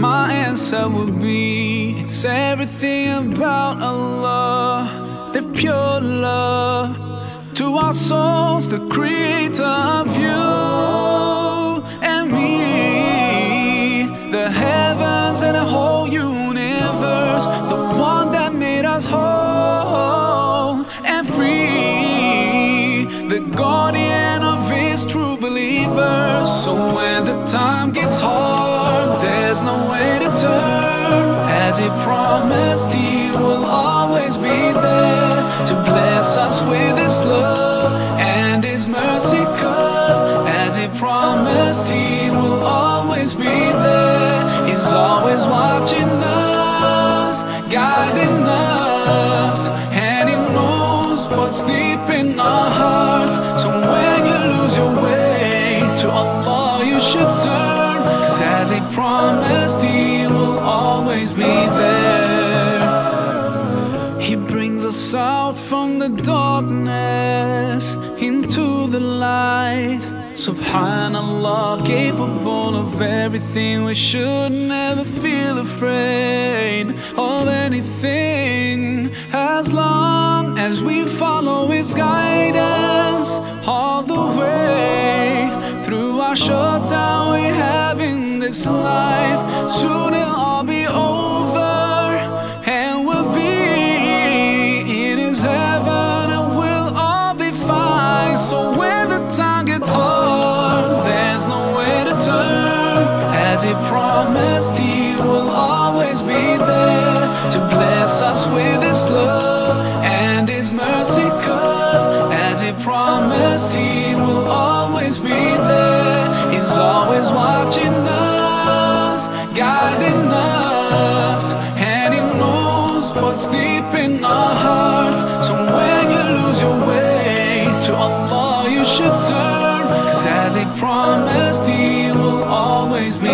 my answer would be it's everything about Allah, the pure love to our souls, the creator of you and me, the heavens and the whole universe, the one that made us whole and free, the guardian of his true believers. So when the time he promised, he will always be there to bless us with his love and his mercy. Cause as he promised, he will always be there. He's always watching us, guiding us, and he knows what's deep in our hearts. So when you lose your way to Allah, you should turn. Cause as he promised, he will always be there. Out from the darkness into the light. Subhanallah, capable of everything. We should never feel afraid of anything as long as we follow His guidance all the way through our shutdown we have in this life. Soon He promised, He will always be there to bless us with His love and His mercy. Cause as He promised, He will always be there. He's always watching us, guiding us, and He knows what's deep in our hearts. So when you lose your way to Allah, you should turn. Cause as He promised, He will always be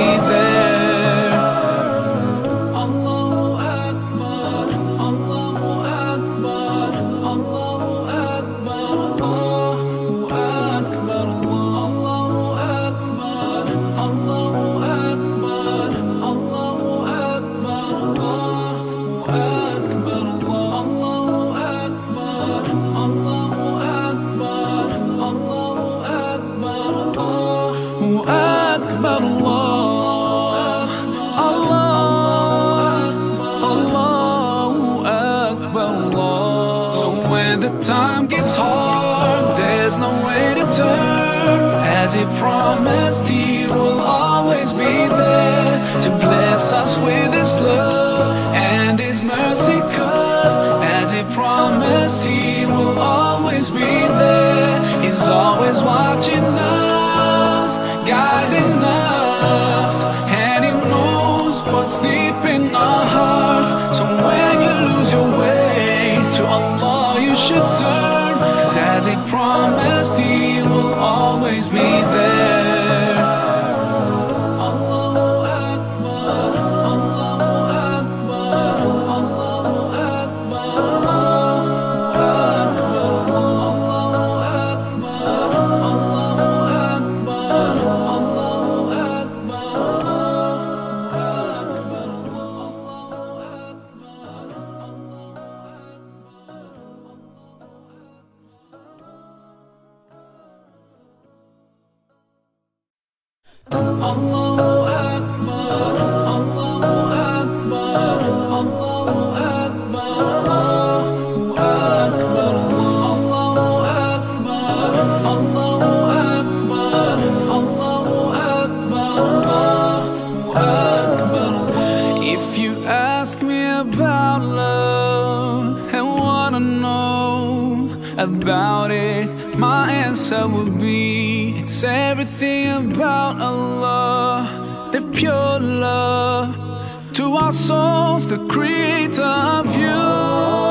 when the time gets hard, there's no way to turn. As he promised, he will always be there to bless us with his love and his mercy. Cause as he promised, he will always be there. He's always watching us, guiding us, and he knows what's deep in our hearts. So when you lose your way to Allah, should turn. Cause as he promised, he will always be there. About love and wanna know about it, my answer would be it's everything about Allah, the pure love to our souls, the creator of you